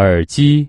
耳机。